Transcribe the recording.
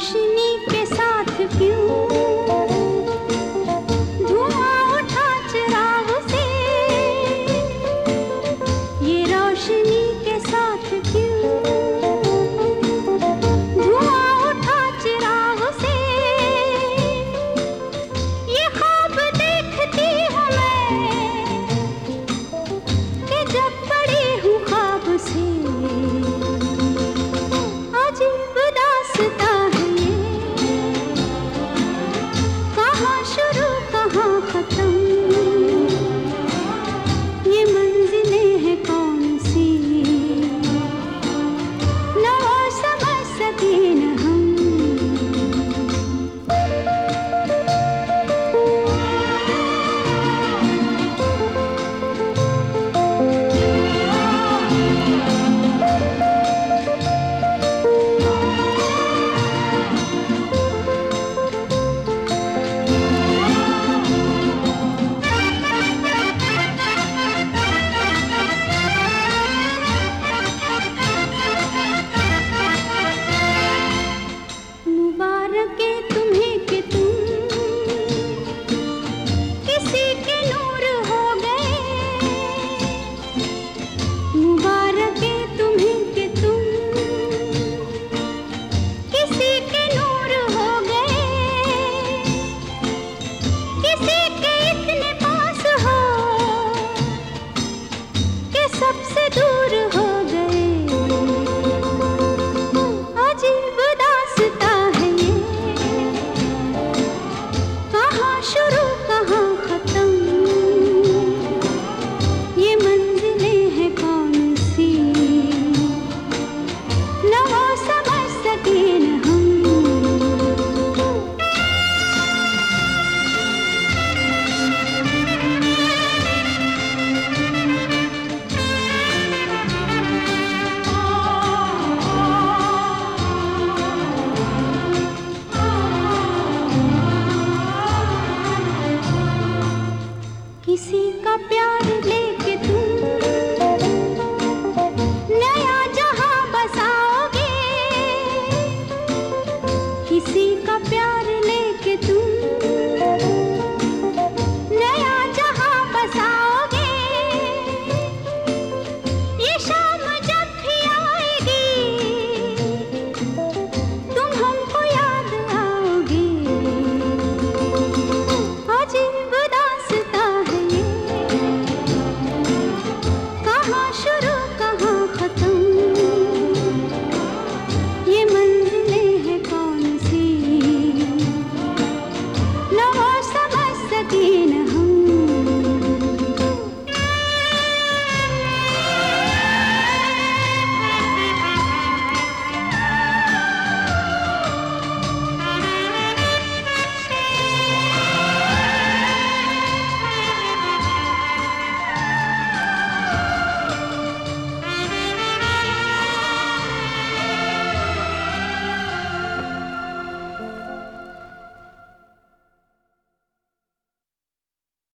रोशनी के साथ क्यों?